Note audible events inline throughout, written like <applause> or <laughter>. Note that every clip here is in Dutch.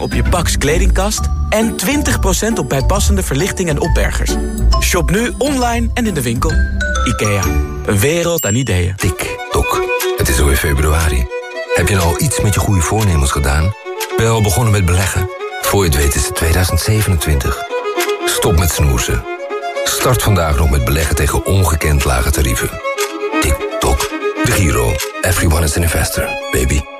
op je Pax kledingkast en 20% op bijpassende verlichting en opbergers. Shop nu online en in de winkel. IKEA, een wereld aan ideeën. Tik, tok. Het is alweer februari. Heb je al iets met je goede voornemens gedaan? Ben je al begonnen met beleggen? Voor je het weet is het 2027. Stop met snoezen. Start vandaag nog met beleggen tegen ongekend lage tarieven. Tik, tok. De Giro. Everyone is an investor, baby.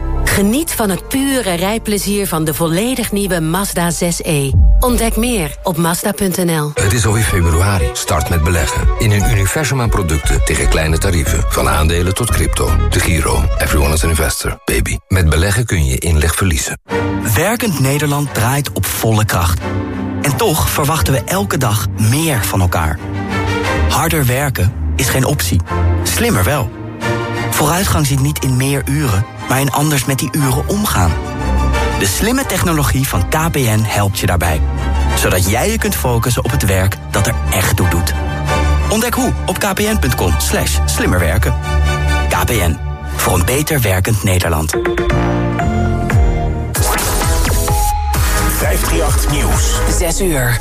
Geniet van het pure rijplezier van de volledig nieuwe Mazda 6e. Ontdek meer op Mazda.nl. Het is alweer februari. Start met beleggen. In een universum aan producten tegen kleine tarieven. Van aandelen tot crypto. De Giro. Everyone is an investor. Baby. Met beleggen kun je inleg verliezen. Werkend Nederland draait op volle kracht. En toch verwachten we elke dag meer van elkaar. Harder werken is geen optie. Slimmer wel. Vooruitgang zit niet in meer uren, maar in anders met die uren omgaan. De slimme technologie van KPN helpt je daarbij. Zodat jij je kunt focussen op het werk dat er echt toe doet. Ontdek hoe op kpn.com slash slimmerwerken. KPN, voor een beter werkend Nederland. 538 Nieuws. 6 uur.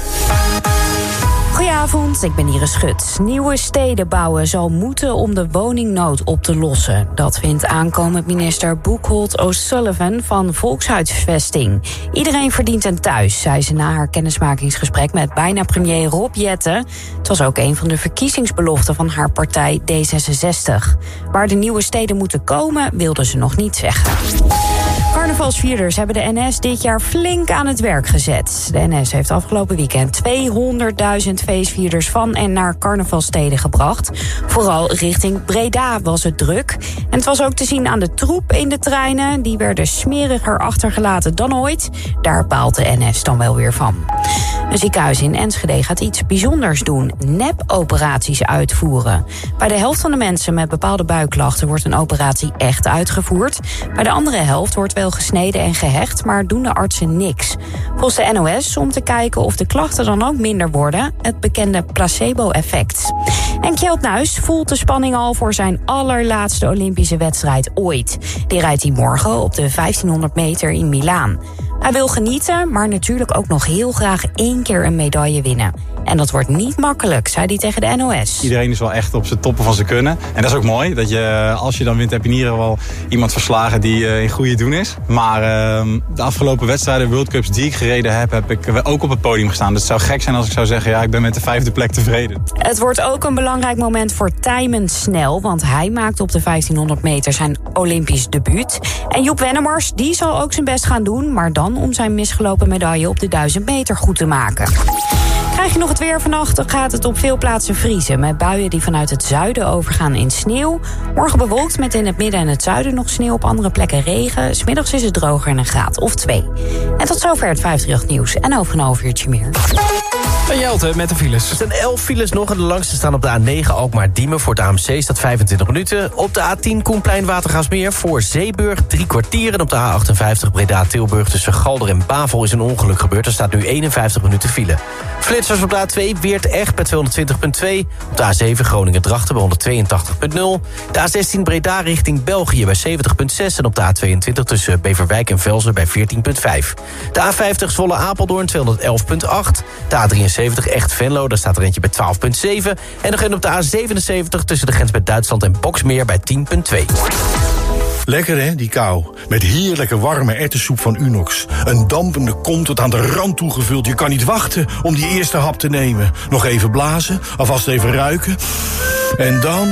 Goedenavond, ik ben Iris Schut. Nieuwe steden bouwen zal moeten om de woningnood op te lossen. Dat vindt aankomend minister Boekholt O'Sullivan van Volkshuisvesting. Iedereen verdient een thuis, zei ze na haar kennismakingsgesprek met bijna premier Rob Jetten. Het was ook een van de verkiezingsbeloften van haar partij D66. Waar de nieuwe steden moeten komen, wilde ze nog niet zeggen. Carnavalsvierders hebben de NS dit jaar flink aan het werk gezet. De NS heeft afgelopen weekend 200.000 feestvierders van en naar carnavalsteden gebracht. Vooral richting Breda was het druk. En het was ook te zien aan de troep in de treinen. Die werden smeriger achtergelaten dan ooit. Daar baalt de NS dan wel weer van. Een ziekenhuis in Enschede gaat iets bijzonders doen. Nep-operaties uitvoeren. Bij de helft van de mensen met bepaalde buikklachten wordt een operatie echt uitgevoerd. Bij de andere helft wordt gesneden en gehecht, maar doen de artsen niks. Volgens de NOS om te kijken of de klachten dan ook minder worden. Het bekende placebo-effect. En Kjeld Nuis voelt de spanning al voor zijn allerlaatste Olympische wedstrijd ooit. Die rijdt hij morgen op de 1500 meter in Milaan. Hij wil genieten, maar natuurlijk ook nog heel graag één keer een medaille winnen. En dat wordt niet makkelijk, zei hij tegen de NOS. Iedereen is wel echt op zijn toppen van zijn kunnen. En dat is ook mooi, dat je als je dan wint heb je in ieder geval iemand verslagen die uh, in goede doen is. Maar uh, de afgelopen wedstrijden, World Cups die ik gereden heb, heb ik ook op het podium gestaan. Dus het zou gek zijn als ik zou zeggen, ja ik ben met de vijfde plek tevreden. Het wordt ook een belangrijk moment voor Tijmen Snel, want hij maakt op de 1500 meter zijn Olympisch debuut. En Joep Wennemars, die zal ook zijn best gaan doen, maar dan om zijn misgelopen medaille op de 1000 meter goed te maken. Krijg je nog het weer vannacht, dan gaat het op veel plaatsen vriezen... met buien die vanuit het zuiden overgaan in sneeuw. Morgen bewolkt met in het midden en het zuiden nog sneeuw... op andere plekken regen. Smiddags is het droger en een graad of twee. En tot zover het 538 nieuws en over een half uurtje meer. Van Jelte met de files. Er zijn 11 files nog en de langste staan op de A9 Alkmaar-Diemen. Voor het AMC staat 25 minuten. Op de A10 Koenplein Watergaasmeer voor Zeeburg drie kwartier. En op de A58 Breda-Tilburg tussen Galder en Bavel is een ongeluk gebeurd. Er staat nu 51 minuten file. Op de A2 Weert echt bij 220.2. Op de A7 Groningen-Drachten bij 182.0. De A16 Breda richting België bij 70.6. En op de A22 tussen Beverwijk en Velzen bij 14.5. De A50 Zwolle-Apeldoorn 211.8. De A73 echt Venlo, daar staat er eentje bij 12.7. En nog een op de A77 tussen de grens met Duitsland en Boksmeer bij 10.2. Lekker hè, die kou. Met heerlijke warme ertessoep van Unox. Een dampende kom tot aan de rand toegevuld. Je kan niet wachten om die eerste hap te nemen. Nog even blazen, alvast even ruiken. En dan...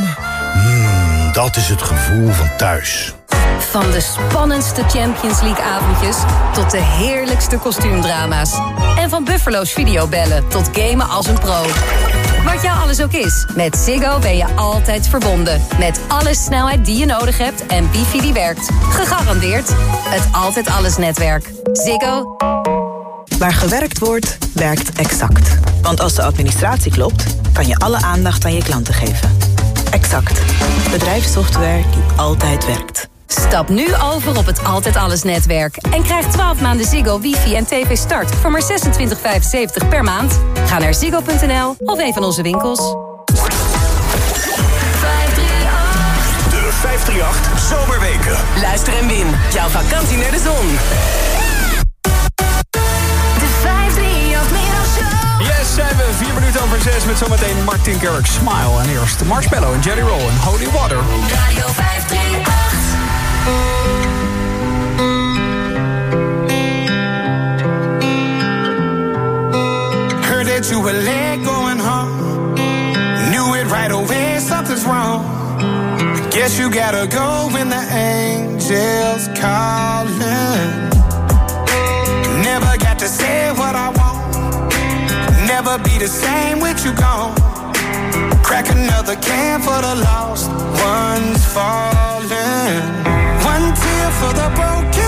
Mmm, dat is het gevoel van thuis. Van de spannendste Champions League avondjes tot de heerlijkste kostuumdrama's. En van Buffalo's videobellen tot gamen als een pro. Wat jou alles ook is, met Ziggo ben je altijd verbonden. Met alle snelheid die je nodig hebt en wifi die werkt. Gegarandeerd het Altijd Alles netwerk. Ziggo. Waar gewerkt wordt, werkt Exact. Want als de administratie klopt, kan je alle aandacht aan je klanten geven. Exact. Bedrijfssoftware die altijd werkt. Stap nu over op het Altijd Alles netwerk. En krijg 12 maanden Ziggo, wifi en tv start voor maar 26,75 per maand. Ga naar ziggo.nl of een van onze winkels. De 538 Zomerweken. Luister en win. Jouw vakantie naar de zon. De 538 Middagshow. Yes, zijn we. 4 minuten over 6 met zometeen Martin Garrix Smile. En eerst Marshmallow en Jelly Roll en Holy Water. Radio 538. Another can for the lost ones falling. For the broken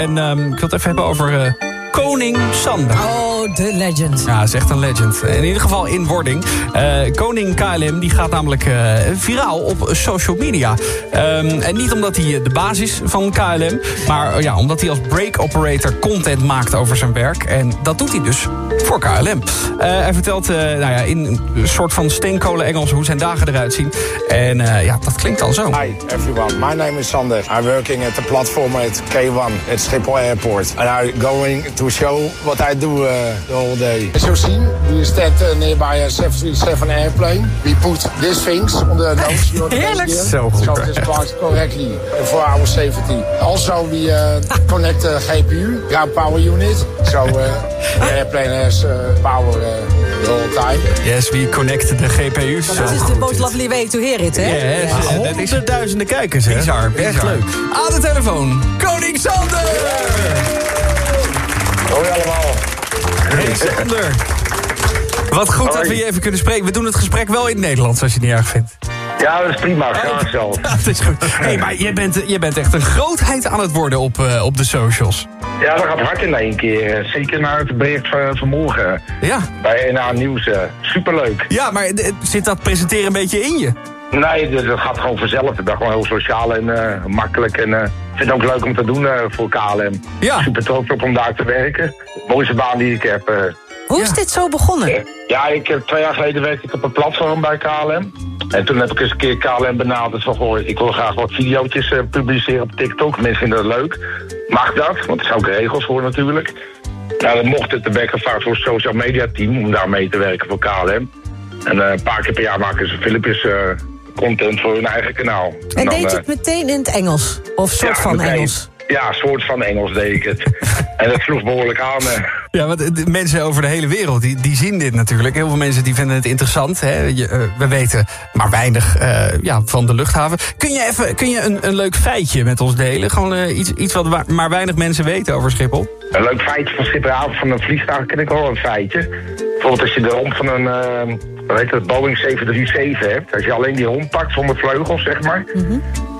En ehm, ik wil het even hebben over eh, Koning Sander. Oh, de legend. Ja, is echt een legend. In ieder geval in wording. Eh, Koning KLM die gaat namelijk eh, viraal op social media. Ehm, en niet omdat hij de baas is van KLM... maar eh, ja, omdat hij als break operator content maakt over zijn werk. En dat doet hij dus voor KLM. Eh, hij vertelt eh, nou ja, in een soort van steenkolen Engels hoe zijn dagen eruit zien. En eh, ja, dat klinkt dan zo. Hi everyone, my name is Sander. I'm working at the platform at K1 at Schiphol Airport. And I'm going to show what I do uh, the whole day. As you see, we stand uh, nearby a 737 airplane. We put these things on the nose. Heerlijk. Zo goed. So this part correctly for our safety. Also, we uh, connect the GPU, ground power unit. So uh, the airplane has uh, power the whole time. Yes, we connect de GPU's. Dat is de most lovely way to hear it, hè? Yes, Ja. dat is Honderdduizenden kijkers, hè? bizar, bizar. Echt leuk. Aan de telefoon, Koning Sander! Hoi allemaal. Hey Sander. Wat goed dat we je even kunnen spreken. We doen het gesprek wel in het Nederlands, als je het niet erg vindt. Ja, dat is prima. Graag. Ja, <laughs> dat is goed. Hey, maar je bent, je bent echt een grootheid aan het worden op, eh, op de socials. Ja, dat gaat hard in één keer. Eh, Zeker na het bericht van vanmorgen. Ja. Bij NA Nieuws. eh, Superleuk. Ja, maar eh, zit dat presenteren een beetje in je? Nee, dat dat gaat gewoon vanzelf. Dat is gewoon heel sociaal en eh, makkelijk. En eh, ik vind het ook leuk om te doen eh, voor KLM. Ja. Super trots op om daar te werken. Mooiste baan die ik heb. Eh. Hoe is dit zo begonnen? Ja, ik heb twee jaar geleden werkte ik op een platform bij KLM. En toen heb ik eens een keer KLM benaderd van, goh, ik wil graag wat video's publiceren op TikTok. Mensen vinden dat leuk. Mag dat? Want er zijn ook regels voor natuurlijk. Nou, dan mocht het de vaak voor het social media team om daar mee te werken voor KLM. En eh, een paar keer per jaar maken ze filmpjes, eh, content voor hun eigen kanaal. En dan, deed je eh, het meteen in het Engels? Of soort ja, van meteen. Engels? Ja, soort van Engels deed ik het. En dat sloeg behoorlijk aan. Ja, want de mensen over de hele wereld, die, die zien dit natuurlijk. Heel veel mensen die vinden het interessant. Hè? Je, eh, we weten maar weinig eh, ja, van de luchthaven. Kun je, even, kun je een, een leuk feitje met ons delen? Gewoon eh, iets, iets wat wa- maar weinig mensen weten over Schiphol? Een leuk feitje van Schipperavond van een vliegtuig ken ik wel een feitje. Bijvoorbeeld als je de romp van een eh, hoe heet het, Boeing 737 hebt. Als je alleen die romp pakt zonder vleugels, zeg maar.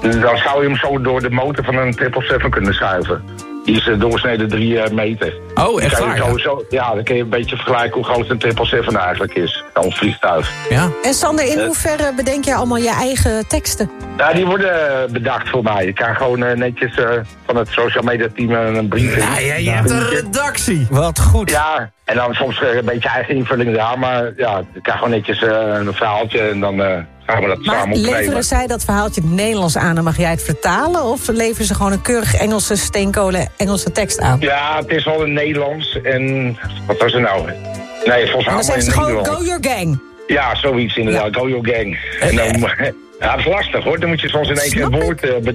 Dan zou je hem zo door de motor van een 777 kunnen schuiven. Die is uh, doorsnede 3 meter. Oh, echt waar, ja. Sowieso, ja, dan kun je een beetje vergelijken hoe groot een 777 eigenlijk is. Ons vliegtuig. Ja. En Sander, in Eh. hoeverre bedenk je allemaal je eigen teksten? Ja, die worden eh, bedacht voor mij. Ik krijg gewoon eh, netjes eh, van het social media team eh, een brief in. Ja, ja, je hebt een redactie. Wat goed. Ja, en dan soms eh, een beetje eigen invulling daar. Maar ja, ik krijg gewoon netjes eh, een verhaaltje en dan eh, gaan we dat Maar samen opnemen. leveren zij dat verhaaltje in het Nederlands aan en mag jij het vertalen? Of leveren ze gewoon een keurig Engelse steenkolen Engelse tekst aan? Ja, het is wel in Nederlands en... Wat was er nou? Nee, volgens mij dan allemaal zeggen in ze gewoon go your gang. Ja, zoiets inderdaad. Go your gang. En dan... <laughs> Ja, dat is lastig hoor. Dan moet je soms in één keer een woord... eh,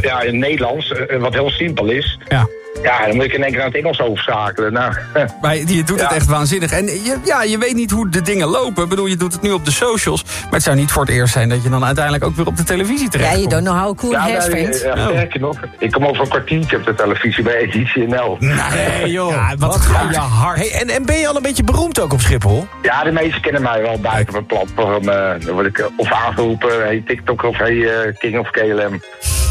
ja, in Nederlands, eh, wat heel simpel is. Ja. Ja, dan moet ik in één keer naar het Engels overschakelen. Nou, <laughs> Maar je je doet het Ja. echt waanzinnig. En je, ja, je weet niet hoe de dingen lopen. Ik bedoel, je doet het nu op de socials. Maar het zou niet voor het eerst zijn dat je dan uiteindelijk ook weer op de televisie Ja, terecht you don't know how cool ja, hair nou, vindt. ja, sterker nog. Ik kom over een kwartiertje op de televisie bij Editie NL. Nee, joh. Ja, wat ga je hard. Hey, en, en ben je al een beetje beroemd ook op Schiphol? Ja, de meesten kennen mij wel buiten mijn platform. eh dan word ik eh, of aangeroepen, hey TikTok of hey eh, King of KLM.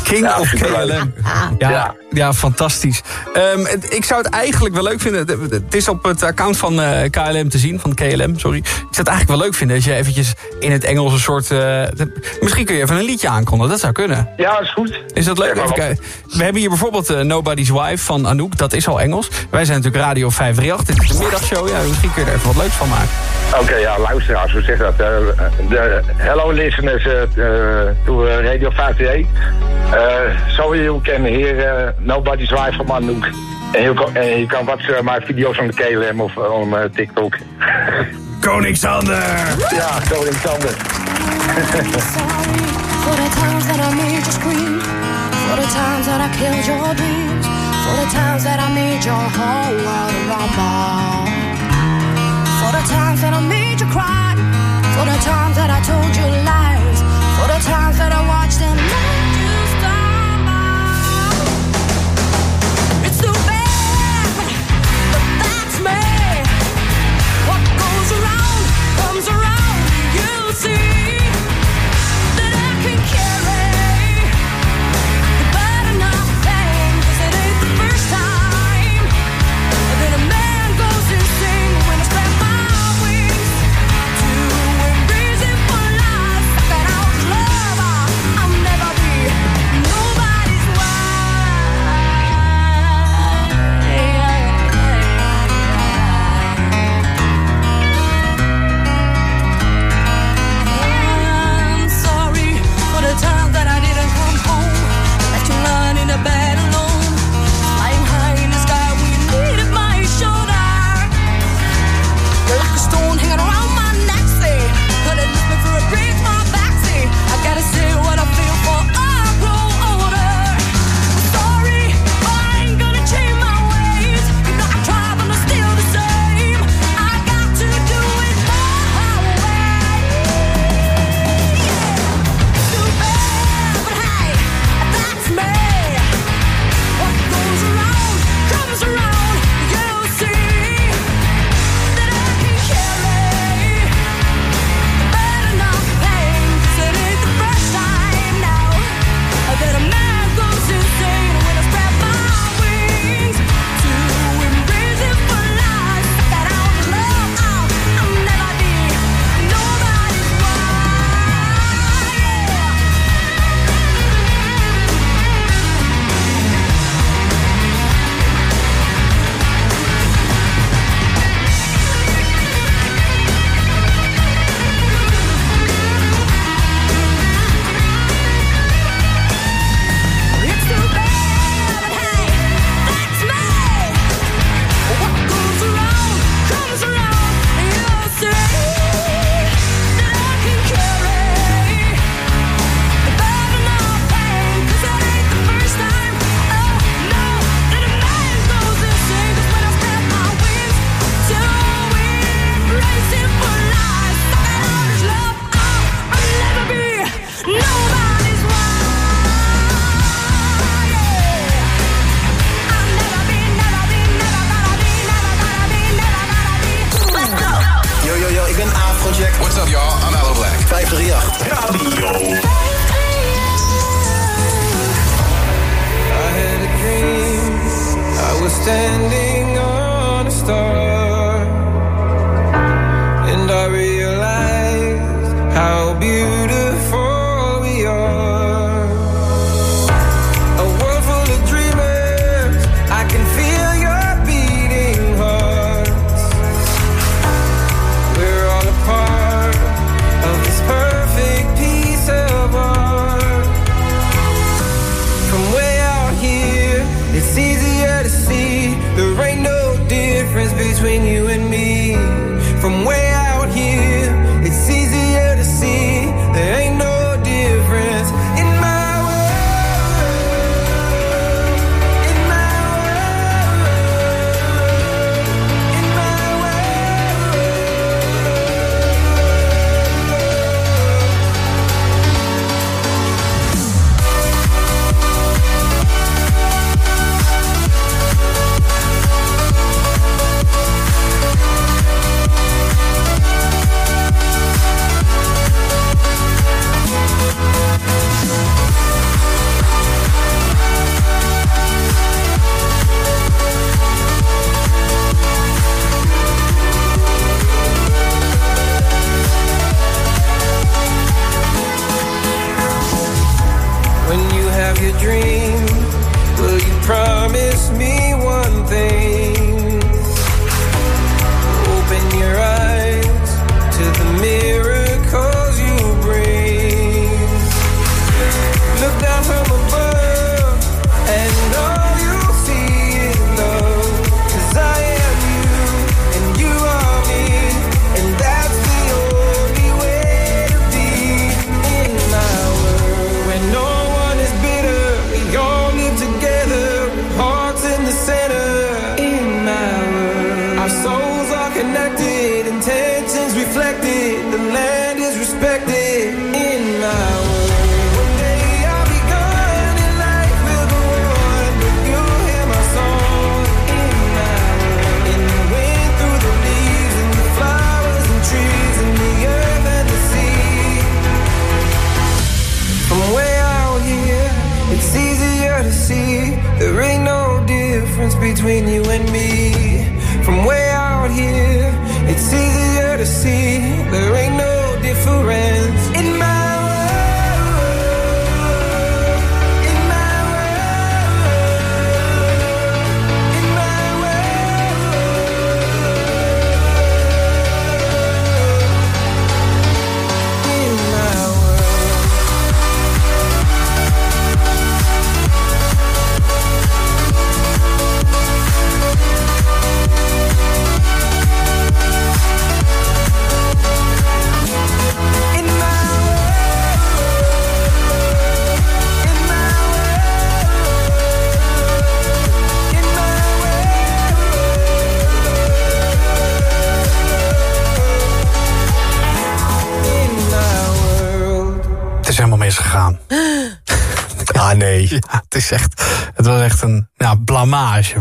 King Ja, of. KLM. Ja, ja. Ja. fantastisch. Ehm, het- ik zou het eigenlijk wel leuk vinden. Het- Het is op het account van eh, KLM te zien, van KLM, sorry. Ik zou het eigenlijk wel leuk vinden als je eventjes in het Engels een soort... eh, misschien kun je even een liedje aankondigen, dat zou kunnen. Ja, is goed. Is dat leuk? Even kijken. We hebben hier bijvoorbeeld eh, Nobody's Wife van Anouk. Dat is al Engels. Wij zijn natuurlijk Radio 538. Dit is de middagshow. Ja, misschien kun je er even wat leuks van maken. Oké, ja, luisteraars, hoe zeg dat? De, hello listeners to Radio 58. Uh, so you can hear uh, Nobody's Wife from Anouk. En je kan, en je kan wat uh, maar video's van de KLM of uh, on uh, TikTok. <laughs> Koning Sander! Ja, Koning Sander. For the times that I made you scream, for the times that I killed your dreams, for the times that I made your whole world rumble, for the times that I made you cry, for the times that I told you lies, for the times that I watched and see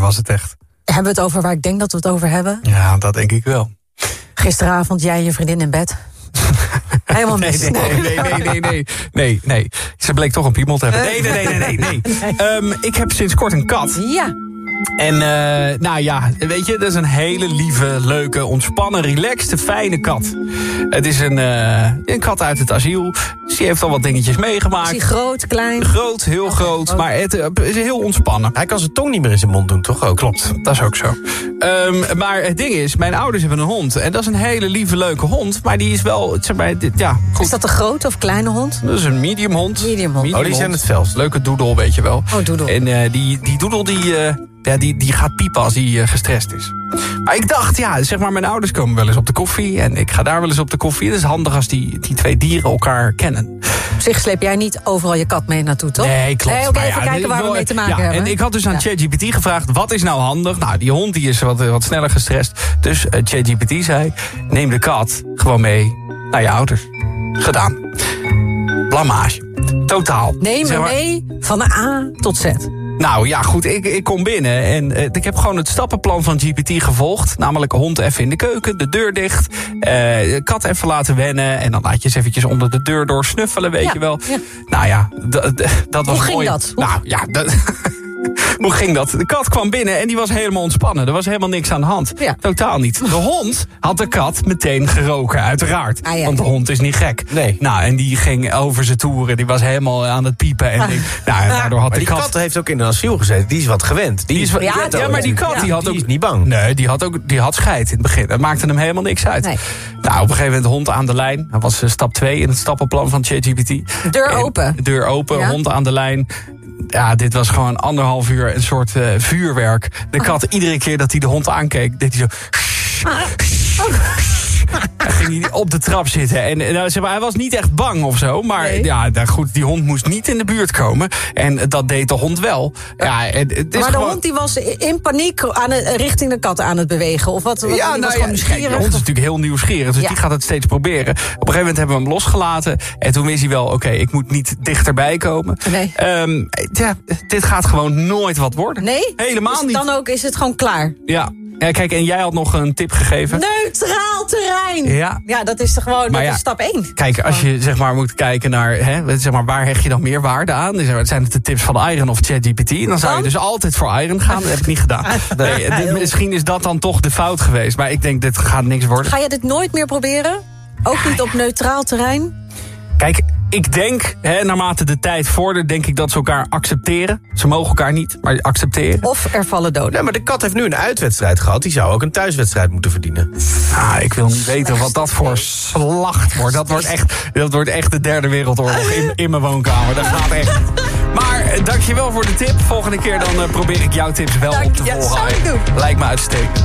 was het echt. Hebben we het over waar ik denk dat we het over hebben? Ja, dat denk ik wel. Gisteravond, jij en je vriendin in bed. <laughs> Helemaal Nee, mis. nee, nee, nee, nee, nee, nee, nee. Ze bleek toch een piemel te hebben. Nee, nee, nee, nee, nee. nee. <laughs> Ehm, ik heb sinds kort een kat. Ja. En eh, nou ja, weet je, dat is een hele lieve, leuke, ontspannen, relaxte, fijne kat. Het is een, eh, een kat uit het asiel. Dus die heeft al wat dingetjes meegemaakt. Is hij groot, klein? Groot, heel groot, maar het eh, is heel ontspannen. Hij kan zijn tong niet meer in zijn mond doen, toch ook? Klopt, dat is ook zo. Ehm, maar het ding is, mijn ouders hebben een hond. En dat is een hele lieve, leuke hond. Maar die is wel, zeg maar, dit, ja, goed. Is dat een grote of kleine hond? Dat is een medium hond. Medium hond. Oh, die zijn het velst. Leuke doedel, weet je wel. Oh, doedel. En eh, die, die doedel die, eh, ja, die, die gaat piepen als hij eh, gestrest is. Maar ik dacht, ja, zeg maar, mijn ouders komen wel eens op de koffie. En ik ga daar wel eens op de koffie. Het is handig als die, die twee dieren elkaar kennen. Op zich sleep jij niet overal je kat mee naartoe, toch? Nee, klopt. Nee, Maar even ja, kijken waar we mee te maken ja, hebben. En ik had dus aan Ja. ChatGPT gevraagd, wat is nou handig? Nou, die hond die is wat, wat sneller gestrest. Dus eh, ChatGPT zei, neem de kat gewoon mee naar je ouders. Gedaan. Blamage. Totaal. Neem Zeg maar- mee van A tot Z. Nou ja, goed, ik, ik kom binnen en eh, ik heb gewoon het stappenplan van GPT gevolgd. Namelijk hond even in de keuken, de deur dicht, eh, kat even laten wennen... en dan laat je eens eventjes onder de deur door snuffelen, weet Ja, je wel. ja. Nou ja, dat was Hoe ging mooi. dat? Hoe- Nou ja, dat, <laughs> <laughs> Hoe ging dat? De kat kwam binnen en die was helemaal ontspannen. Er was helemaal niks aan de hand. Totaal niet. De hond had de kat meteen geroken, uiteraard. Ah, ja. Want de hond is niet gek. Nee. Nou, en die ging over zijn toeren. Die was helemaal aan het piepen. En die- nou, en daardoor had Maar de die kat... kat heeft ook in een asiel gezeten. Die is wat gewend. Die, Die is wat- ja, maar die kat die had ook is niet bang. Nee, die had ook die had scheid in het begin. Dat maakte hem helemaal niks uit. Nee. Nou, op een gegeven moment de hond aan de lijn. Dat was eh, stap 2 in het stappenplan van ChatGPT. Deur En- open. Deur open, Ja. hond aan de lijn. Ja, dit was gewoon anderhalf uur een soort eh, vuurwerk. De kat, iedere keer dat hij de hond aankeek, deed hij zo... <laughs> Ging hij op de trap zitten. En eh, nou, zeg maar, hij was niet echt bang of zo. Maar ja, nou goed, die hond moest niet in de buurt komen. En dat deed de hond wel. Ja, het is maar de gewoon... hond die was in paniek aan het, richting de kat aan het bewegen. Of wat? wat die was gewoon nieuwsgierig. de hond is natuurlijk heel nieuwsgierig, dus Ja. die gaat het steeds proberen. Op een gegeven moment hebben we hem losgelaten. En toen wist hij wel, oké, ik moet niet dichterbij komen. Nee. Ehm, ja, dit gaat gewoon nooit wat worden. Nee? Helemaal Dus niet. Dan ook is het gewoon klaar. Ja. ja, kijk, en jij had nog een tip gegeven. Neutraal terrein. Ja. ja dat is toch gewoon Maar dat ja, is stap 1. Kijk, als je zeg maar moet kijken naar, hè, zeg maar, waar hecht je dan meer waarde aan? Dus, Zijn het de tips van Iron of ChatGPT? Dan zou je dus altijd voor Iron gaan. Dat heb ik niet gedaan. <laughs> Nee, dit- misschien is dat dan toch de fout geweest. Maar ik denk, dit gaat niks worden. Ga je dit nooit meer proberen? Ook niet op neutraal terrein? Kijk, ik denk, hè, naarmate de tijd vordert, denk ik dat ze elkaar accepteren. Ze mogen elkaar niet, maar accepteren. Of er vallen doden. Nee, maar de kat heeft nu een uitwedstrijd gehad. Die zou ook een thuiswedstrijd moeten verdienen. Ah, ik wil niet weten wat dat voor slacht wordt. Dat wordt echt, dat wordt echt de derde wereldoorlog in, in mijn woonkamer. Dat gaat echt. Maar eh, dankjewel voor de tip. Volgende keer dan eh, probeer ik jouw tips wel op te ja, volgen. zou ik doen. Lijkt me uitstekend.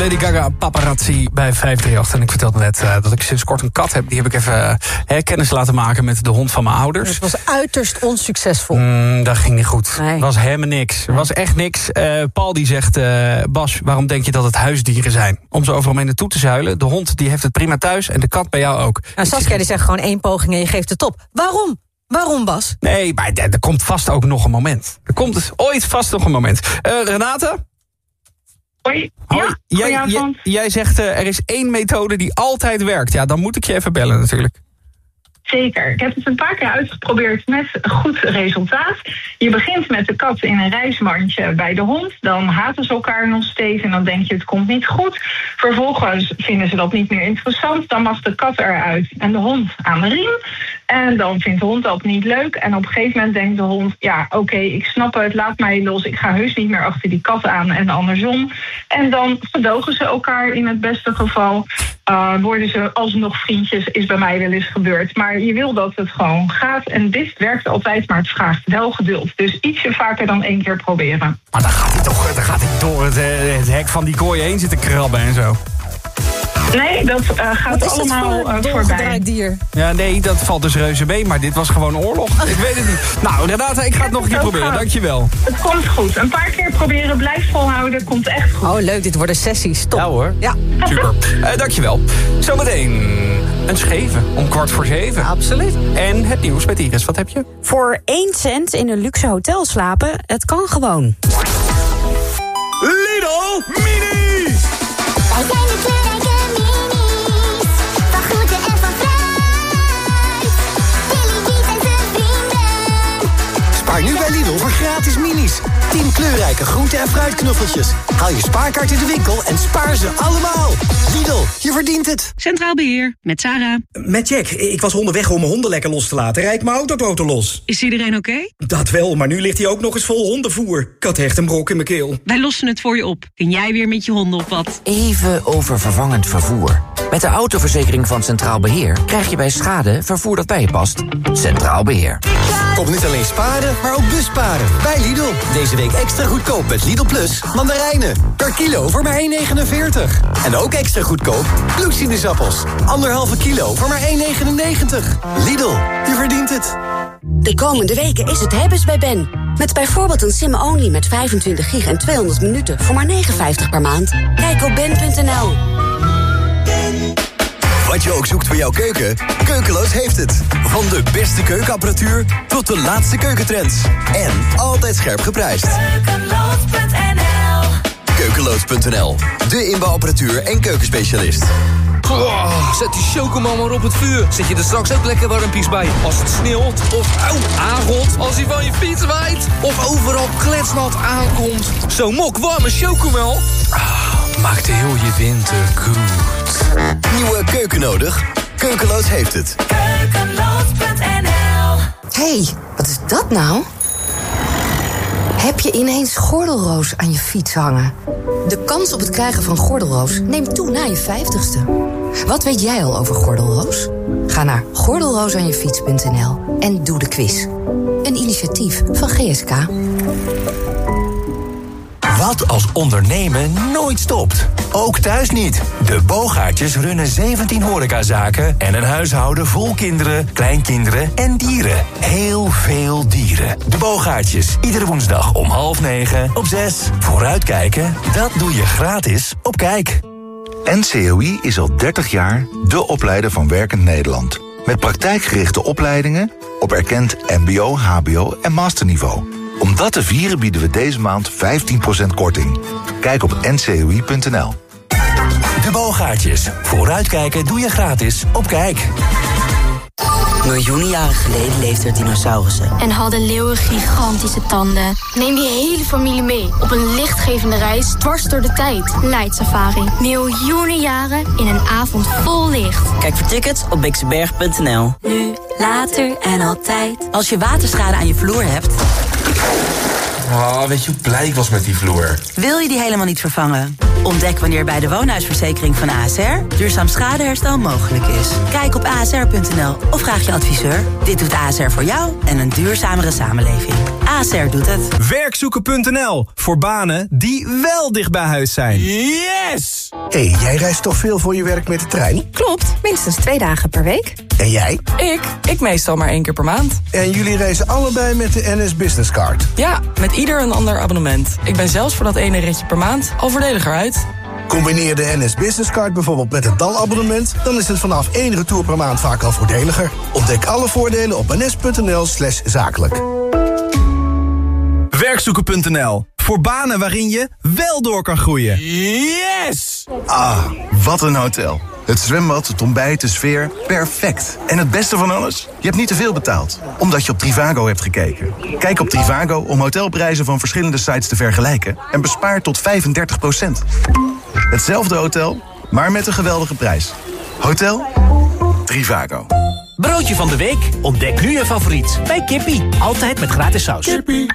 Lady Gaga paparazzi bij 538. En ik vertelde net uh, dat ik sinds kort een kat heb. Die heb ik even uh, kennis laten maken met de hond van mijn ouders. Het was uiterst onsuccesvol. Mm, dat ging niet goed. Nee. was helemaal niks. Er was echt niks. Uh, Paul die zegt, Bas, waarom denk je dat het huisdieren zijn? Om ze overal mee naartoe te zuilen. De hond die heeft het prima thuis en de kat bij jou ook. Nou, Saskia die zegt gewoon één poging en je geeft het op. Waarom? Waarom, Bas? Nee, maar er, komt vast ook nog een moment. Er komt ooit vast nog een moment. Renate? Hoi. Hoi. Ja, jij, jij, jij, zegt uh, er is één methode die altijd werkt. Ja, dan moet ik je even bellen natuurlijk. Zeker. Ik heb het een paar keer uitgeprobeerd met goed resultaat. Je begint met de kat in een reismandje bij de hond. Dan haten ze elkaar nog steeds en dan denk je het komt niet goed. Vervolgens vinden ze dat niet meer interessant. Dan mag de kat eruit en de hond aan de riem. En dan vindt de hond dat niet leuk. En op een gegeven moment denkt de hond... ja, oké, ik snap het, laat mij los. Ik ga heus niet meer achter die kat aan en andersom. En dan verdogen ze elkaar in het beste geval. Uh, worden ze alsnog vriendjes, is bij mij wel eens gebeurd. Maar je wil dat het gewoon gaat. En dit werkt altijd, maar het vraagt wel geduld. Dus ietsje vaker dan één keer proberen. Maar dan gaat hij toch dan gaat hij door het, eh, het hek van die kooi heen zitten krabben en zo. Nee, dat uh, gaat allemaal voor uh, voorbij. dier? Ja, nee, dat valt dus reuze mee, maar dit was gewoon oorlog. <laughs> ik weet het niet. Nou, Renata, ik ga het nog een keer proberen. Dankjewel. Het komt goed. Een paar keer proberen, blijf volhouden, komt echt goed. Oh, leuk. Dit worden sessies. Top. Ja hoor. Ja. Super. Uh, dankjewel. Zometeen een scheven om kwart voor zeven. Absoluut. En het nieuws met Iris. Wat heb je? Voor 1 cent in een luxe hotel slapen, het kan gewoon. Lidl Mini! Wij zijn de kleurrijke minis. Nu bij Lidl voor gratis minis. 10 kleurrijke groente- en fruitknuffeltjes. Haal je spaarkaart in de winkel en spaar ze allemaal. Lidl, je verdient het. Centraal Beheer, met Sarah. Met Jack. Ik was onderweg om mijn honden lekker los te laten. Rijd mijn autototo los. Is iedereen oké? Dat wel, maar nu ligt hij ook nog eens vol hondenvoer. Ik had echt een brok in mijn keel. Wij lossen het voor je op. Kun jij weer met je honden op wat? Even over vervangend vervoer. Met de autoverzekering van Centraal Beheer krijg je bij schade vervoer dat bij je past. Centraal Beheer. Kom niet alleen sparen, maar ook busparen. Bij Lidl. Deze week extra goedkoop met Lidl Plus mandarijnen. Per kilo voor maar 1,49. En ook extra goedkoop bloedsinusappels. Anderhalve kilo voor maar 1,99. Lidl, je verdient het. De komende weken is het hebben's bij Ben. Met bijvoorbeeld een sim-only met 25 gig en 200 minuten voor maar 59 per maand. Kijk op ben.nl. Wat je ook zoekt voor jouw keuken, Keukeloos heeft het. Van de beste keukenapparatuur tot de laatste keukentrends. En altijd scherp geprijsd. Keukeloos.nl Keukeloos.nl, de inbouwapparatuur en keukenspecialist. Oh, zet die chocomel maar op het vuur. Zet je er straks ook lekker warmpies bij. Als het sneeuwt of auw, aangot. Als hij van je fiets waait. Of overal kletsnat aankomt. Zo'n mok warme chocomel. Ah, maakt heel je winter Nieuwe keuken nodig? Keukeloos heeft het. Keukeloos.nl hey, wat is dat nou? Heb je ineens gordelroos aan je fiets hangen? De kans op het krijgen van gordelroos neemt toe na je 50ste. Wat weet jij al over gordelroos? Ga naar gordelroosaanjefiets.nl en doe de quiz. Een initiatief van GSK. Wat als ondernemen nooit stopt? Ook thuis niet. De Boogaartjes runnen 17 horecazaken en een huishouden vol kinderen, kleinkinderen en dieren. Heel veel dieren. De Boogaartjes, iedere woensdag om half negen op zes. Vooruitkijken, dat doe je gratis op Kijk. NCOI is al 30 jaar de opleider van Werkend Nederland. Met praktijkgerichte opleidingen op erkend mbo, hbo en masterniveau. Om dat te vieren bieden we deze maand 15% korting. Kijk op ncoi.nl. De Boogaartjes. Vooruitkijken doe je gratis op Kijk. Miljoenen jaren geleden leefden er dinosaurussen. En hadden leeuwen gigantische tanden. Neem je hele familie mee op een lichtgevende reis dwars door de tijd. Light Safari. Miljoenen jaren in een avond vol licht. Kijk voor tickets op bixenberg.nl. Nu, later en altijd. Als je waterschade aan je vloer hebt... Oh, weet je hoe blij ik was met die vloer? Wil je die helemaal niet vervangen? Ontdek wanneer bij de woonhuisverzekering van ASR duurzaam schadeherstel mogelijk is. Kijk op asr.nl of vraag je adviseur. Dit doet ASR voor jou en een duurzamere samenleving. ASR doet het. Werkzoeken.nl voor banen die wel dicht bij huis zijn. Yes! hey, jij reist toch veel voor je werk met de trein? Klopt, minstens twee dagen per week. En jij? Ik? Ik meestal maar één keer per maand. En jullie reizen allebei met de NS Business Card? Ja, met ieder een ander abonnement. Ik ben zelfs voor dat ene ritje per maand al voordeliger uit. Combineer de NS Business Card bijvoorbeeld met het DAL-abonnement... dan is het vanaf één retour per maand vaak al voordeliger. Ontdek alle voordelen op ns.nl slash zakelijk. Werkzoeken.nl voor banen waarin je wel door kan groeien. Yes! Ah, wat een hotel. Het zwembad, het ontbijt, de sfeer, perfect. En het beste van alles? Je hebt niet te veel betaald, omdat je op Trivago hebt gekeken. Kijk op Trivago om hotelprijzen van verschillende sites te vergelijken... en bespaar tot 35% Hetzelfde hotel, maar met een geweldige prijs. Hotel Trivago. Broodje van de week? Ontdek nu je favoriet bij Kippie. Altijd met gratis saus. Kippie.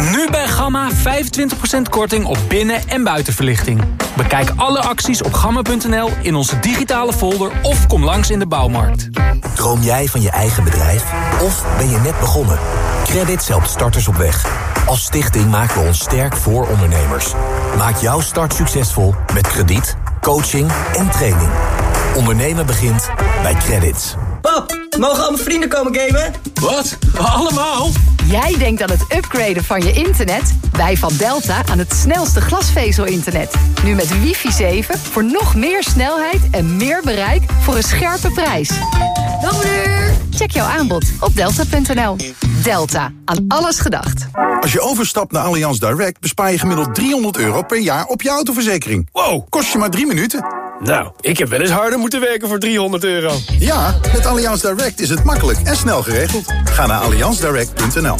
Nu bij Gamma 25% korting op binnen- en buitenverlichting. Bekijk alle acties op gamma.nl in onze digitale folder of kom langs in de bouwmarkt. Droom jij van je eigen bedrijf? Of ben je net begonnen? Credits helpt starters op weg. Als stichting maken we ons sterk voor ondernemers. Maak jouw start succesvol met krediet, coaching en training. Ondernemen begint bij Credits. Pap, mogen al mijn vrienden komen gamen? Wat? Allemaal? Jij denkt aan het upgraden van je internet? Wij van Delta aan het snelste glasvezel-internet. Nu met wifi 7 voor nog meer snelheid en meer bereik voor een scherpe prijs. Dag meneer! Check jouw aanbod op delta.nl. Delta, aan alles gedacht. Als je overstapt naar Allianz Direct bespaar je gemiddeld 300 euro per jaar op je autoverzekering. Wow, kost je maar drie minuten. Nou, ik heb wel eens harder moeten werken voor 300 euro. Ja, met Allianz Direct is het makkelijk en snel geregeld. Ga naar allianzdirect.nl.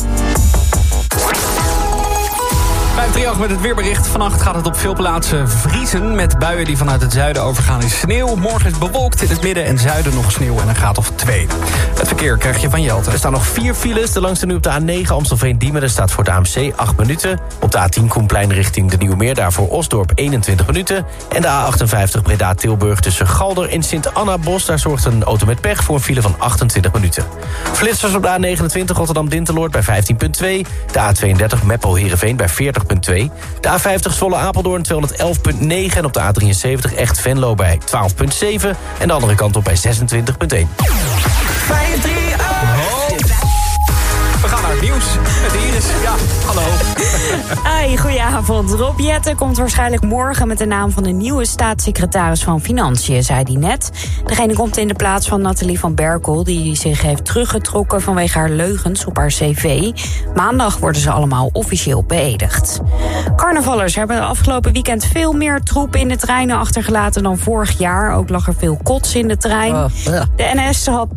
538 met het weerbericht. Vannacht gaat het op veel plaatsen vriezen... met buien die vanuit het zuiden overgaan in sneeuw. Morgen is bewolkt in het midden en zuiden nog sneeuw en een graad of 2. Het verkeer krijg je van Jelte. Er staan nog vier files. De langste nu op de A9 Amstelveen-Diemen. staat voor de AMC 8 minuten. Op de A10 Koenplein richting de Nieuwe Meer. Daarvoor Osdorp 21 minuten. En de A58 Breda-Tilburg tussen Galder en Sint-Anna-Bos. Daar zorgt een auto met pech voor een file van 28 minuten. Flitsers op de A29 Rotterdam-Dinteloord bij 15,2. De A32 Meppel-Herenveen bij 40 de A50 Zwolle Apeldoorn 211,9. En op de A73 echt Venlo bij 12,7. En de andere kant op bij 26,1. 5, 3, nieuws. <laughs> Het hier is, ja, hallo. <laughs> Hoi, goedenavond. Rob Jetten komt waarschijnlijk morgen met de naam van de nieuwe staatssecretaris van Financiën, zei hij net. Degene komt in de plaats van Nathalie van Berkel, die zich heeft teruggetrokken vanwege haar leugens op haar cv. Maandag worden ze allemaal officieel beëdigd. Carnavallers hebben de afgelopen weekend veel meer troep in de treinen achtergelaten dan vorig jaar. Ook lag er veel kots in de trein. Oh, de NS had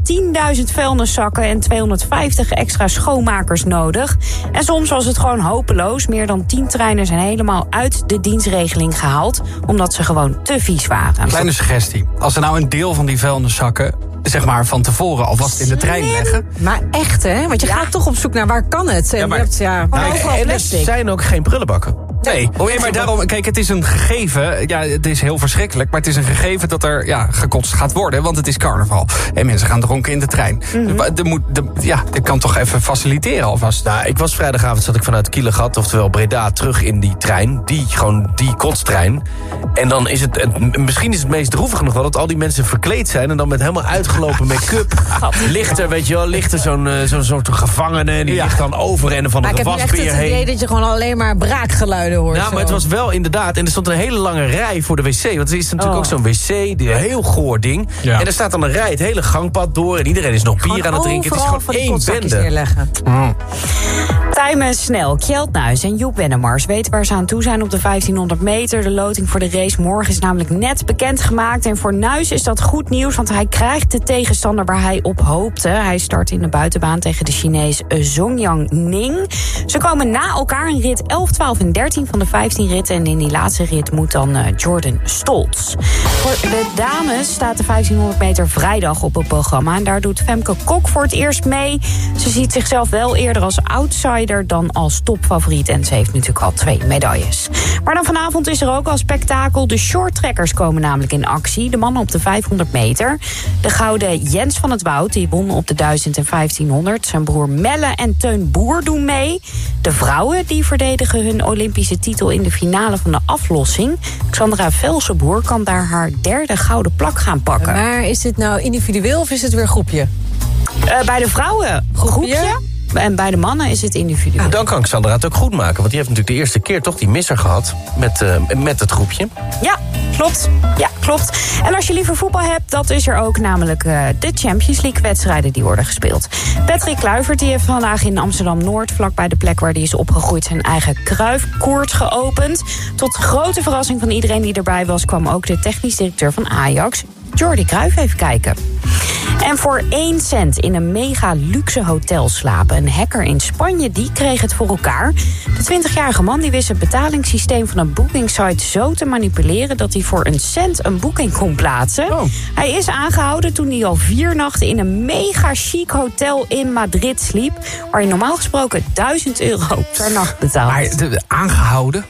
10.000 vuilniszakken en 250 extra schoonmakers nodig. En soms was het gewoon hopeloos. Meer dan 10 treinen zijn helemaal uit de dienstregeling gehaald... omdat ze gewoon te vies waren. Kleine suggestie. Als er nou een deel van die vuilniszakken zeg maar van tevoren alvast in de trein leggen. Maar echt hè? Want je gaat toch op zoek naar waar kan het? En Ja, maar- je hebt, ja, Nou, en er zijn ook geen prullenbakken. Nee, nee, maar daarom, kijk, het is een gegeven. Ja, het is heel verschrikkelijk, maar het is een gegeven dat er ja, gekotst gaat worden, want het is carnaval. En mensen gaan dronken in de trein. Wa- er moet, de, ja, dat kan toch even faciliteren alvast. Nou, ik was vrijdagavond zat ik vanuit Kielegat, oftewel Breda, terug in die trein. Die, gewoon die kotstrein. En dan is het, het- misschien is het meest droevige nog wel... dat al die mensen verkleed zijn en dan met helemaal uitgelopen make-up. <laughs> ligt er, weet je wel, ligt er zo'n eh, zo'n soort gevangene... die ligt dan overrennen van de ik heb echt wasbeer het heen. idee dat je gewoon alleen maar braakgeluiden hoort. Nou, maar zo. het was wel inderdaad. En er stond een hele lange rij voor de wc. Want er is natuurlijk Oh. ook zo'n wc, die een heel goor ding. Ja. En er staat dan een rij, het hele gangpad door. En iedereen is nog bier aan het drinken. Het is gewoon één bende. Tijmen snel. Kjeld Nuis en Joep Wennemars weten waar ze aan toe zijn op de 1500 meter. De loting voor de race morgen is namelijk net bekendgemaakt. En voor Nuis is dat goed nieuws, want hij krijgt de tegenstander waar hij op hoopte. Hij start in de buitenbaan tegen de Chinees Zongyang Ning. Ze komen na elkaar in rit 11, 12 en 13 van de 15 ritten. En in die laatste rit moet dan eh, Jordan Stoltz. Voor de dames staat de 1500 meter vrijdag op het programma. En daar doet Femke Kok voor het eerst mee. Ze ziet zichzelf wel eerder als outsider dan als topfavoriet. En ze heeft natuurlijk al twee medailles. Maar dan vanavond is er ook al spektakel. De shorttrekkers komen namelijk in actie. De mannen op de 500 meter. De gouden Jens van het Woud, die won op de 1000 en 1500. Zijn broer Melle en Teun Boer doen mee. De vrouwen die verdedigen hun Olympische titel in de finale van de aflossing. Xandra Velsenboer kan daar haar derde gouden plak gaan pakken. Maar is dit nou individueel of is het weer groepje? Uh, bij de vrouwen groepje. groepje. En bij de mannen is het individueel. Dan kan Xandra het ook goed maken. Want die heeft natuurlijk de eerste keer toch die misser gehad met, uh, met het groepje. Ja, klopt. Ja, klopt. En als je liever voetbal hebt, dat is er ook namelijk uh, de Champions League wedstrijden die worden gespeeld. Patrick Kluivert die heeft vandaag in Amsterdam-Noord, vlakbij de plek waar hij is opgegroeid, zijn eigen kruifkoord geopend. Tot grote verrassing van iedereen die erbij was, kwam ook de technisch directeur van Ajax, Jordi Cruijff even kijken. En voor 1 cent in een mega luxe hotel slapen. Een hacker in Spanje die kreeg het voor elkaar. De 20-jarige man die wist het betalingssysteem van een bookingsite zo te manipuleren... dat hij voor een cent een boeking kon plaatsen. Oh. Hij is aangehouden toen hij al vier nachten in een mega chic hotel in Madrid sliep... waar je normaal gesproken 1000 euro per nacht betaalt. Maar de, aangehouden?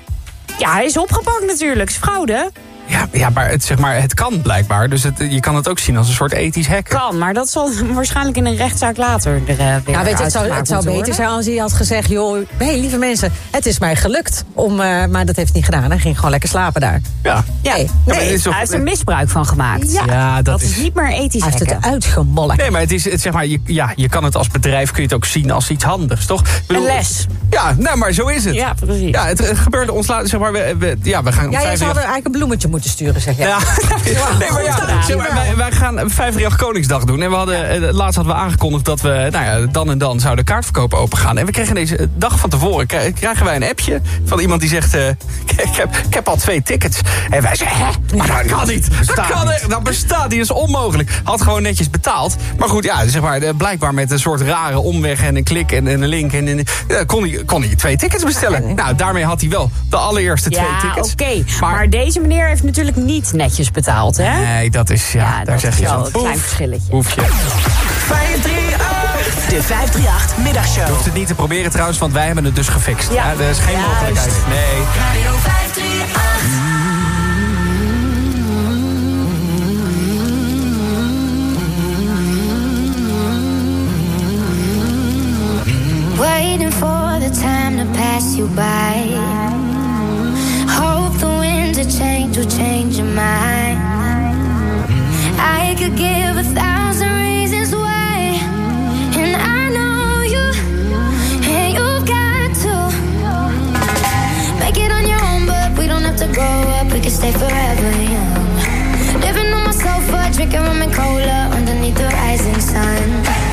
Ja, hij is opgepakt natuurlijk. Fraude. Ja, ja maar, het, zeg maar het kan blijkbaar. Dus het, je kan het ook zien als een soort ethisch hack. Kan, maar dat zal <laughs> waarschijnlijk in een rechtszaak later er, uh, weer ja, weet je, Het zou, het zou beter zijn als hij had gezegd... joh, hey, lieve mensen, het is mij gelukt. Om, uh, maar dat heeft hij niet gedaan. Hij ging gewoon lekker slapen daar. Ja. ja. Nee, nee. hij heeft er misbruik van gemaakt. Ja, ja dat, dat is, niet meer ethisch Hij heeft het uitgemolken. Nee, maar het is, het, zeg maar, je, ja, je kan het als bedrijf kun je het ook zien als iets handigs, toch? Bedoel, een les. Ja, nou, maar zo is het. Ja, precies. Ja, het, het gebeurde ons laatst, zeg maar, we, we, ja, we gaan... Ja, jij zou er eigenlijk een bloemetje moeten sturen, zeg jij. Ja. <laughs> nee, maar ja, zeg maar, wij, wij gaan 538 Koningsdag doen. En we hadden, eh, laatst hadden we aangekondigd dat we nou ja, dan en dan zouden kaartverkoop open gaan. En we kregen deze dag van tevoren krijgen wij een appje van iemand die zegt... Uh, <laughs> ik, heb, ik heb al twee tickets. En wij zeggen, hè? Maar dat kan niet. Dat, kan niet. dat bestaat, die is onmogelijk. Had gewoon netjes betaald. Maar goed, ja, zeg maar, blijkbaar met een soort rare omweg en een klik en, en een link... En, en, ja, kon, hij, kon hij twee tickets bestellen. Nou, daarmee had hij wel de allereerste ja, twee tickets. oké. Maar, maar deze meneer heeft natuurlijk niet netjes betaald, hè? Nee, dat is, ja, ja daar zeg je zo. Een klein verschilletje. Hoef je. 538, de 538 middagshow. Je hoeft het niet te proberen trouwens, want wij hebben het dus gefixt. Ja, er is geen Juist. mogelijkheid. Nee. Pass you by. Hope the winds of change will change your mind. I could give a thousand reasons why, and I know you, and you've got to make it on your own. But we don't have to grow up; we can stay forever young. Living on my sofa, drinking rum and cola underneath the rising sun.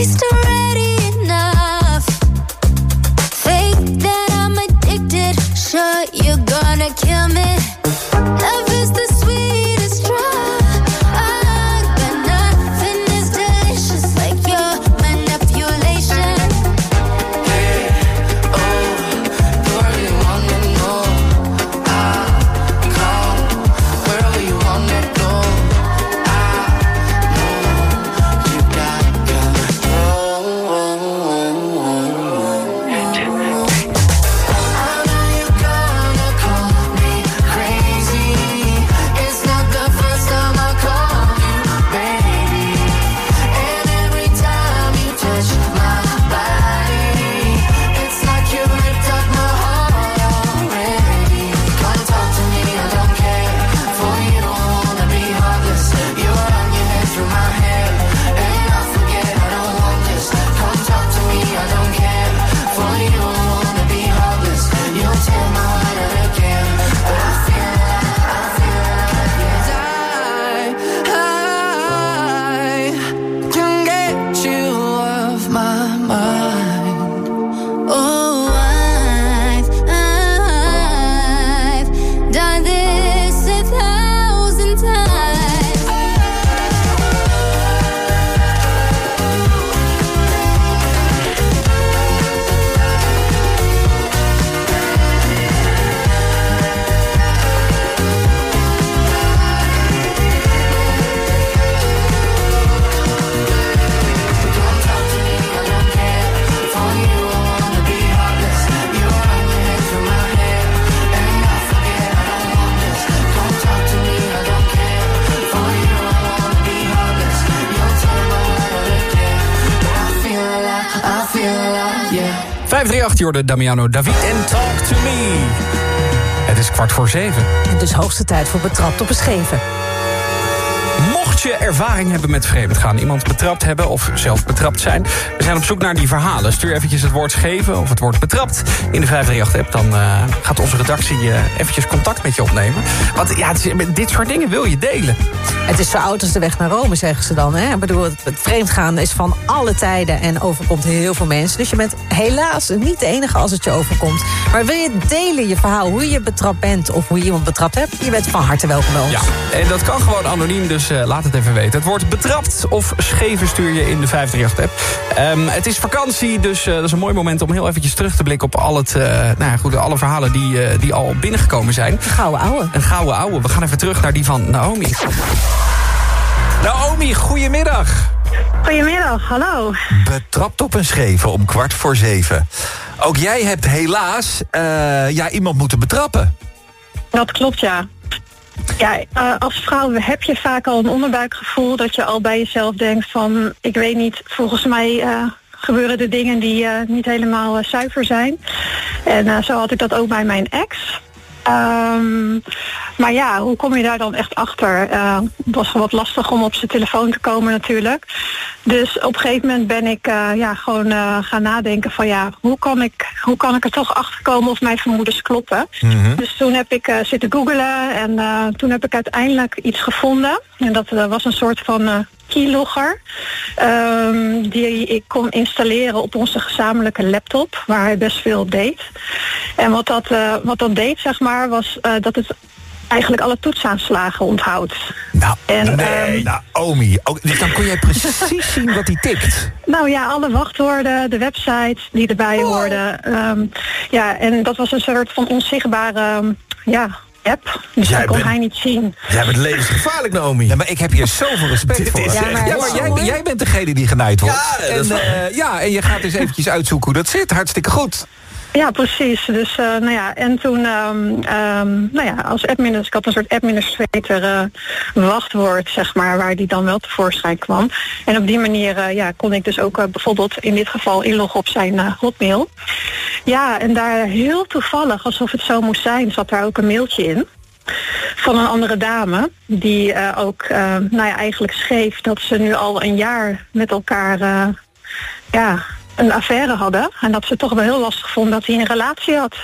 Yeah. One 538 Jorde Damiano David en Talk to Me. Het is kwart voor zeven. Dus hoogste tijd voor betrapt op een scheve. Mocht je ervaring hebben met vreemdgaan, iemand betrapt hebben of zelf betrapt zijn... we zijn op zoek naar die verhalen. Stuur eventjes het woord scheven of het woord betrapt in de 538-app. Dan eh, gaat onze redactie eh, eventjes contact met je opnemen. Want ja, is- met dit soort dingen wil je delen. Het is zo oud als de weg naar Rome, zeggen ze dan. Hè? Ik bedoel, het, vreemdgaan is van alle tijden en overkomt heel veel mensen. Dus je bent helaas niet de enige als het je overkomt. Maar wil je delen je verhaal, hoe je betrapt bent... of hoe je iemand betrapt hebt, je bent van harte welkom bij ons. Ja, en dat kan gewoon anoniem, dus eh, laat het even weten. Het woord betrapt of scheven stuur je in de 538-app. Ehm, het is vakantie, dus eh, dat is een mooi moment om heel eventjes terug te blikken... op al het, eh, nou ja, goed, alle verhalen die, eh, die al binnengekomen zijn. Een gouden ouwe. Een gouden ouwe. We gaan even terug naar die van Naomi. Naomi, goedemiddag. Goedemiddag, hallo. Betrapt op een scheve om kwart voor zeven. Ook jij hebt helaas eh, ja, iemand moeten betrappen. Dat klopt, ja. Ja, eh, als vrouw heb je vaak al een onderbuikgevoel dat je al bij jezelf denkt van, ik weet niet, volgens mij eh, gebeuren er dingen die eh, niet helemaal zuiver zijn. En zo had ik dat ook bij mijn ex. Ehm, maar ja, hoe kom je daar dan echt achter? Eh, het was wat lastig om op zijn telefoon te komen natuurlijk. Dus op een gegeven moment ben ik eh, ja, gewoon eh, gaan nadenken van ja, hoe kan, ik, hoe kan ik er toch achter komen of mijn vermoedens kloppen? Dus toen heb ik zitten googelen en toen heb ik uiteindelijk iets gevonden. En dat was een soort van keylogger. ehm, die ik kon installeren op onze gezamenlijke laptop, waar hij best veel op deed. En wat dat, eh, wat dat deed, zeg maar, was eh, dat het eigenlijk alle toetsaanslagen onthoudt. Nou, En, nee, ehm, Naomi. Ook, dus dan kon jij precies <laughs> zien wat hij tikt. Nou ja, alle wachtwoorden, de websites die erbij hoorden. Ehm, ja, en dat was een soort van onzichtbare ja, app. Dus Jij dat kon bent- hij niet zien. Jij bent levensgevaarlijk, Naomi. Ja, maar ik heb hier zoveel <laughs> respect voor. is Ja, maar ja, maar wow. jij, jij bent degene die genaaid wordt. Ja, dat en, eh, ja, en je gaat eens eventjes uitzoeken hoe dat zit. Hartstikke goed. Ja, precies. Dus eh, nou ja, en toen, ehm, ehm, nou ja, als administrator, ik had een soort administrator eh, wachtwoord, zeg maar, waar die dan wel tevoorschijn kwam. En op die manier, eh, ja, kon ik dus ook bijvoorbeeld in dit geval inloggen op zijn hotmail. Ja, en daar heel toevallig, alsof het zo moest zijn, zat daar ook een mailtje in. Van een andere dame, die ook, nou ja, eigenlijk schreef dat ze nu al een jaar met elkaar, ja, een affaire hadden. En dat ze het toch wel heel lastig vonden dat hij een relatie had.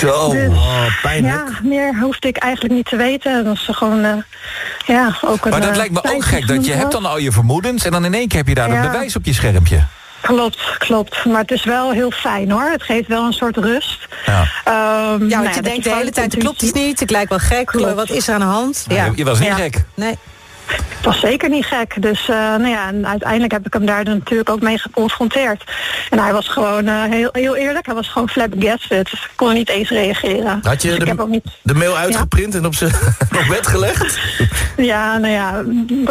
Zo, Dus, oh, pijnlijk. Ja, meer hoefde ik eigenlijk niet te weten. Dat ze gewoon, eh, ja, ook een... Maar dat eh, lijkt me ook gek. Dat je hebt dan al je vermoedens... en dan in één keer heb je daar Ja. een bewijs op je schermpje. Klopt, klopt. Maar het is wel heel fijn hoor. Het geeft wel een soort rust. Ja. Ehm, Ja, nou want je dat denkt de hele tijd, klopt iets niet, ik lijk wel gek, Klopt. wat is er aan de hand? Ja. Je, je was niet Ja. gek. Nee. Het was zeker niet gek. Dus eh, nou ja, en uiteindelijk heb ik hem daar natuurlijk ook mee geconfronteerd. En hij was gewoon eh, heel, heel eerlijk. Hij was gewoon flabbergasted. Dus ik kon niet eens reageren. Had je Dus ik heb de, ook niet... de mail uitgeprint en op, <laughs> op bed gelegd? Ja, nou ja,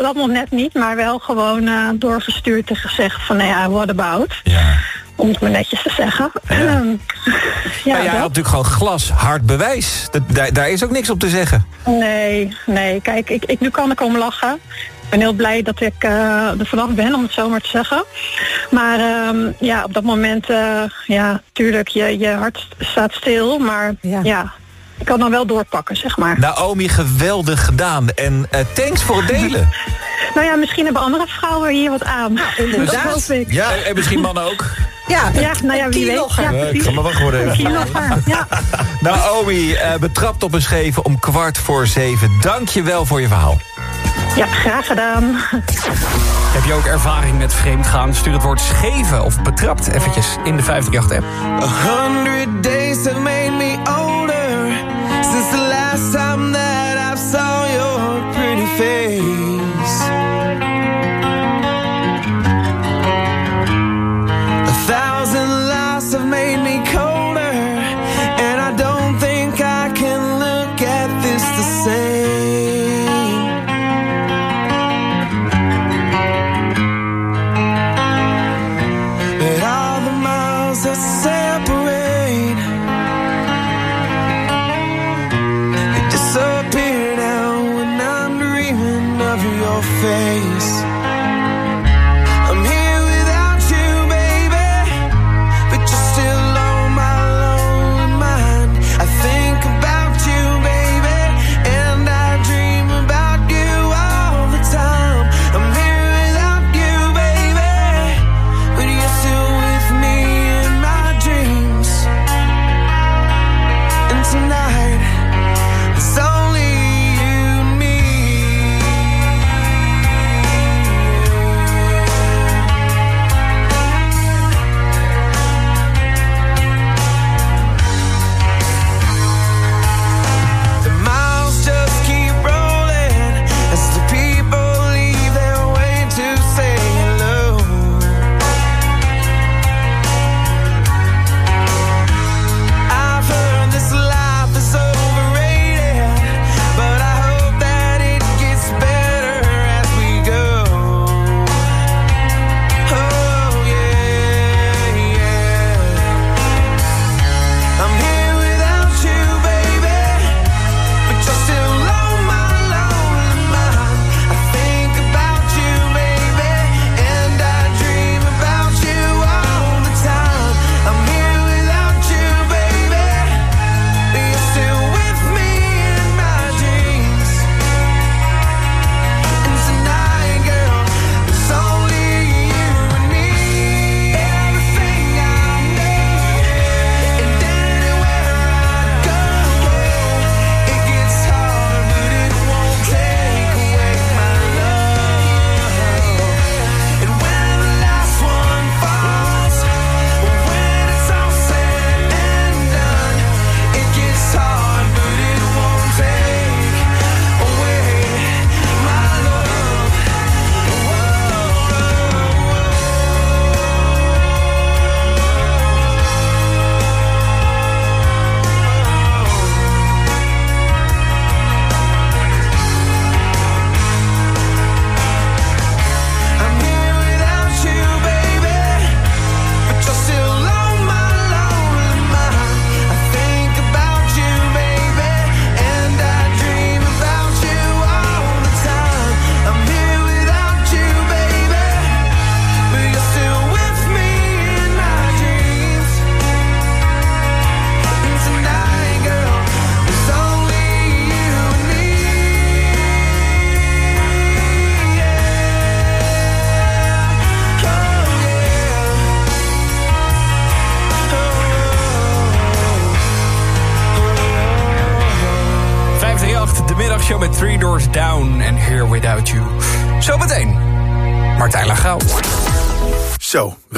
dat nog net niet, maar wel gewoon eh, doorgestuurd en gezegd van, nou ja, what about? Om het maar netjes te zeggen. Ehm, Ja, Ja, jij dat. had natuurlijk gewoon glashard bewijs. Dat, daar, daar is ook niks op te zeggen. Nee, nee, kijk, ik, ik, nu kan ik om lachen. Ik ben heel blij dat ik eh, er vanaf ben, om het zo maar te zeggen. Maar ehm, ja, op dat moment, eh, ja, tuurlijk, je, je hart staat stil. Maar ja. ik kan dan wel doorpakken, zeg maar. Naomi, geweldig gedaan. En eh, thanks voor het delen. <laughs> Nou ja, misschien hebben andere vrouwen hier wat aan. Dat hoop ik. Ja, en misschien mannen ook. Ja, ja nou ja, wie weet. Ja, ik ga maar wacht worden. Kielogger, ja. <laughs> Naomi, eh, betrapt op een scheven om kwart voor zeven. Dank je wel voor je verhaal. ja, graag gedaan. Heb je ook ervaring met vreemdgaan? Stuur het woord scheven of betrapt eventjes in de 538-app. A hundred days have made me older since the last time that I saw your pretty face.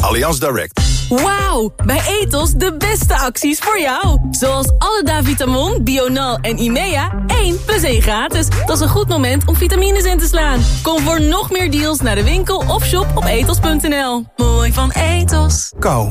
Allianz Direct. Wauw, bij Ethos de beste acties voor jou. Zoals alle Davitamon, Bional en Imea, 1 plus 1 gratis. Dat is een goed moment om vitamines in te slaan. Kom voor nog meer deals naar de winkel of shop op ethos.nl. Mooi van Ethos. Kou.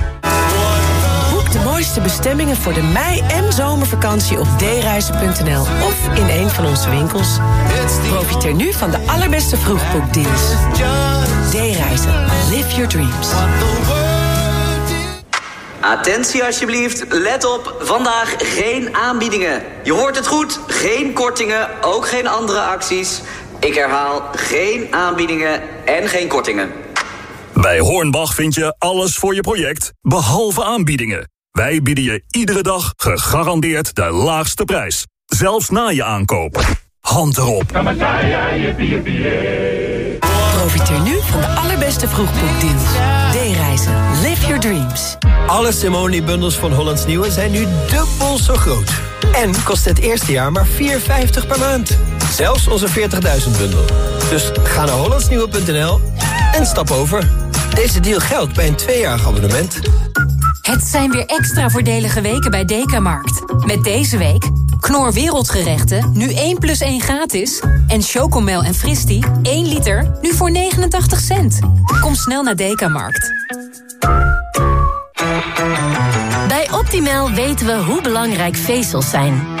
De mooiste bestemmingen voor de mei- en zomervakantie op dereizen.nl of in een van onze winkels. Profiteer nu van de allerbeste vroegboekdeals. D-reizen. Live your dreams. Attentie alsjeblieft, let op, vandaag geen aanbiedingen. Je hoort het goed, geen kortingen, ook geen andere acties. Ik herhaal, geen aanbiedingen en geen kortingen. Bij Hornbach vind je alles voor je project, behalve aanbiedingen. Wij bieden je iedere dag gegarandeerd de laagste prijs. Zelfs na je aankoop. Hand erop. Profiteer nu van de allerbeste vroegboekdeals. D-reizen. Live your dreams. Alle Simone-bundels van Hollands Nieuwe zijn nu dubbel zo groot. En kost het eerste jaar maar 4,50 per maand. Zelfs onze 40.000 bundel. Dus ga naar hollandsnieuwe.nl en stap over. Deze deal geldt bij een tweejarig abonnement. Het zijn weer extra voordelige weken bij Dekamarkt. Met deze week Knor Wereldgerechten, nu 1 plus 1 gratis. En Chocomel en Fristi, 1 liter, nu voor 89 cent. Kom snel naar Dekamarkt. Bij Optimal weten we hoe belangrijk vezels zijn.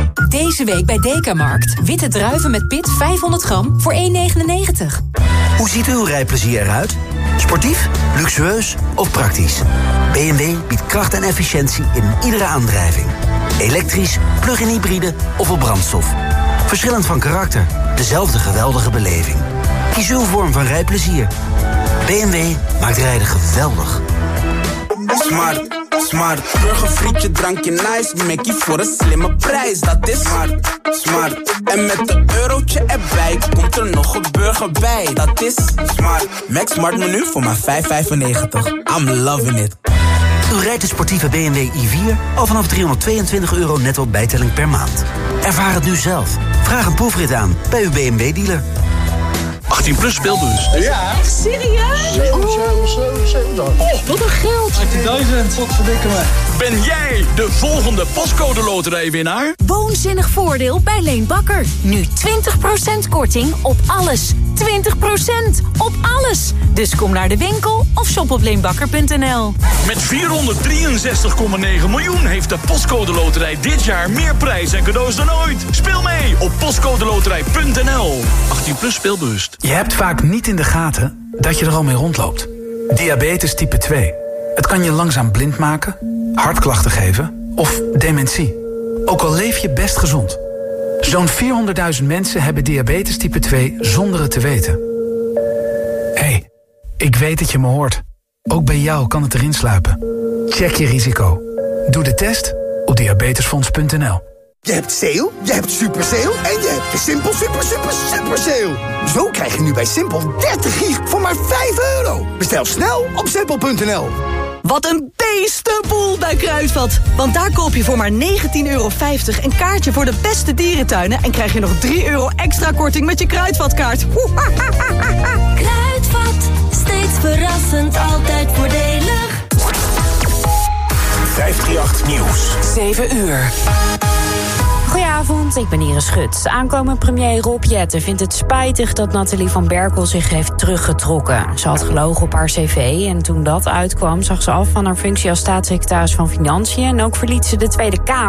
Deze week bij Dekamarkt. Witte druiven met pit 500 gram voor 1,99. Hoe ziet uw rijplezier eruit? Sportief, luxueus of praktisch? BMW biedt kracht en efficiëntie in iedere aandrijving. Elektrisch, plug-in hybride of op brandstof. Verschillend van karakter, dezelfde geweldige beleving. Kies uw vorm van rijplezier. BMW maakt rijden geweldig. Smart, smart. Burgerfrietje, drankje nice. Mackie voor een slimme prijs. Dat is smart, smart. En met een eurotje erbij komt er nog een burger bij. Dat is smart. Max Smart menu voor maar 5,95. I'm loving it. U rijdt de sportieve BMW i4 al vanaf 322 euro netto bijtelling per maand. Ervaar het nu zelf. Vraag een proefrit aan bij uw BMW-dealer. 18 plus speelbus. Ja. Echt serieus? Oh, wat een geld. 18.000. Wat verdikken me. Ben jij de volgende postcode loterijwinnaar? Woonzinnig voordeel bij Leen Bakker. Nu 20% korting op alles. 20% op alles. Dus kom naar de winkel of shop op leenbakker.nl. Met 463,9 miljoen heeft de postcode loterij dit jaar meer prijs en cadeaus dan ooit. Speel mee op postcodeloterij.nl. 18 plus speelbewust. Je hebt vaak niet in de gaten dat je er al mee rondloopt. Diabetes type 2. Het kan je langzaam blind maken, hartklachten geven of dementie. Ook al leef je best gezond. Zo'n 400.000 mensen hebben diabetes type 2 zonder het te weten. Hé, hey, ik weet dat je me hoort. Ook bij jou kan het erin sluipen. Check je risico. Doe de test op diabetesfonds.nl. Je hebt sale, je hebt super sale en je hebt de Simpel super super super sale. Zo krijg je nu bij Simpel 30 gig voor maar 5 euro. Bestel snel op simpel.nl. Wat een beestenboel bij Kruidvat. Want daar koop je voor maar 19,50 euro een kaartje voor de beste dierentuinen... en krijg je nog 3 euro extra korting met je Kruidvatkaart. Kruidvat, steeds verrassend, altijd voordelig. 538 Nieuws. 7 uur. Goedenavond. Ik ben Iris Schut. Aankomend premier Rob Jetten vindt het spijtig dat Nathalie van Berkel zich heeft teruggetrokken. Ze had gelogen op haar cv en toen dat uitkwam zag ze af van haar functie als staatssecretaris van Financiën en ook verliet ze de Tweede Kamer.